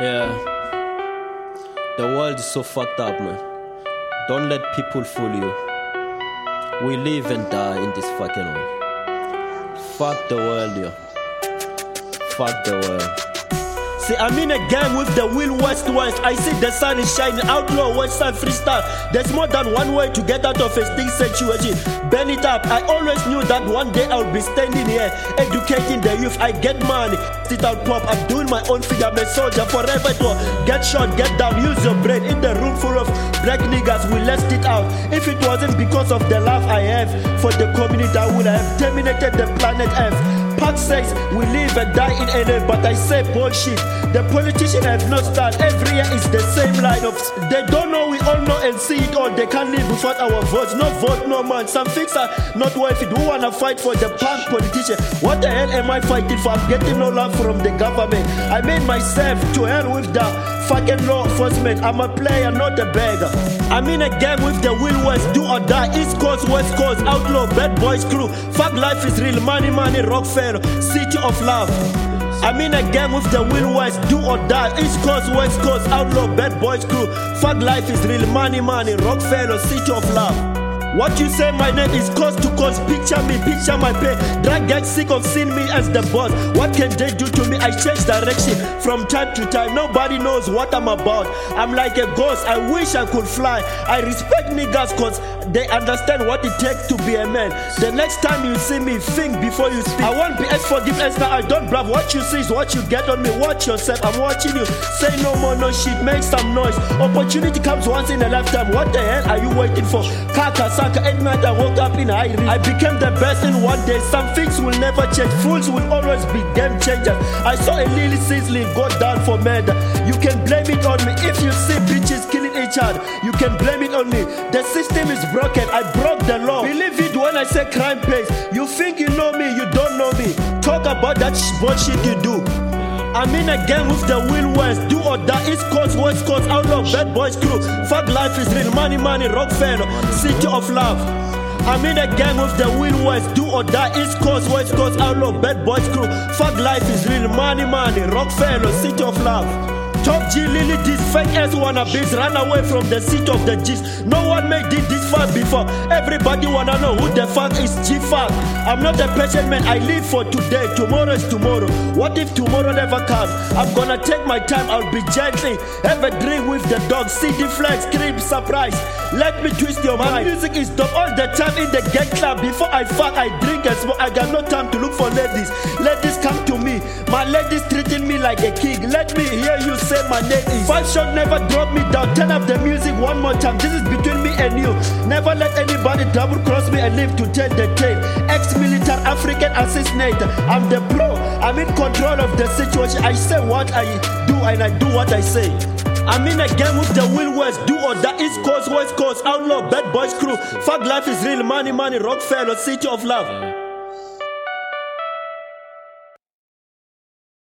Yeah. The world is so fucked up, man. Don't let people fool you. We live and die in this fucking world. Fuck the world, yo. Fuck the world. See, I'm in a gang with the Will West West. I see the sun is shining. Outlaw West Side freestyle. There's more than one way to get out of a stick situation. Burn it up. I always knew that one day I'll be standing here, educating the youth. I get money. Sit out pop. I'm doing my own thing. I'm a soldier forever. To get shot, get down. Use your brain. In the room full of black niggas, we left it out. If it wasn't because of the For the community, I would have terminated the planet Earth. Pac says we live and die in LA, but I say bullshit. The politicians have not started. Every year is the same line of. They don't know, all know and see it all. They can't live without our votes. No vote, no man. Some things are not worth it. Who wanna fight for the punk politician? What the hell am I fighting for? I'm getting no love from the government. I made myself to hell with the fucking law enforcement. I'm a player, not a beggar. I'm in a gang with the Will West, do or die. East Coast, West Coast, outlaw, bad boys crew. Fuck life is real, money, money, Rockefeller, city of love. I'm in a gang with the Will West, do or die. East Coast, West Coast, outlaw, bad boys crew. Fuck life is real, money, money, Rockefeller, city of love. What you say my name is cost to cost. Picture me, picture my pay. Drag get sick of seeing me as the boss. What can they do to me? I change direction from time to time. Nobody knows what I'm about. I'm like a ghost. I wish I could fly. I respect niggas cause they understand what it takes to be a man. The next time you see me, think before you speak. I want BS forgiveness now. I don't bluff. What you see is what you get on me. Watch yourself. I'm watching you. Say no more, no shit. Make some noise. Opportunity comes once in a lifetime. What the hell are you waiting for? Kaka Saka night I woke up in high I became the best in one day. Some things will never change. Fools will always be game changers. I saw a Lily Sizzling go down for murder. You can blame it on me. If you see bitches killing each other, you can blame it on me. The system is broken. I broke the law. Believe it when I say crime pays. You think you know me, you don't know me. Talk about that sh- bullshit you do. I'm in a gang with the Will West. Do or die, East Coast, West Coast, outlaw, bad boys crew. Fuck life is real, money, money, Rockefeller, city of love. I'm in a gang with the Will West. Do or die, East Coast, West Coast, outlaw, bad boys crew. Fuck life is real, money, money, Rockefeller, city of love. Top G Lily, this fake ass wannabes run away from the seat of the G's. No one made it this far before. Everybody wanna know who the fuck is G Fuck. I'm not a patient man, I live for today. Tomorrow is tomorrow. What if tomorrow never comes? I'm gonna take my time, I'll be gently. Have a drink with the dog, CD flex, scream, surprise. Let me twist your mind. My music is dope all the time in the gang club. Before I fuck, I drink and smoke. I got no time to look for ladies. Ladies come to me. My ladies me like a king. Let me hear you say my name is. Five shot never drop me down. Turn up the music one more time. This is between me and you. Never let anybody double cross me and live to tell the tale. Ex-military African assassinator. I'm the pro. I'm in control of the situation. I say what I do and I do what I say. I'm in a game with the Will West, do or die, East Coast, West Coast, outlaw, bad boys crew. Fuck life is real, money, money, Rockefeller, city of love.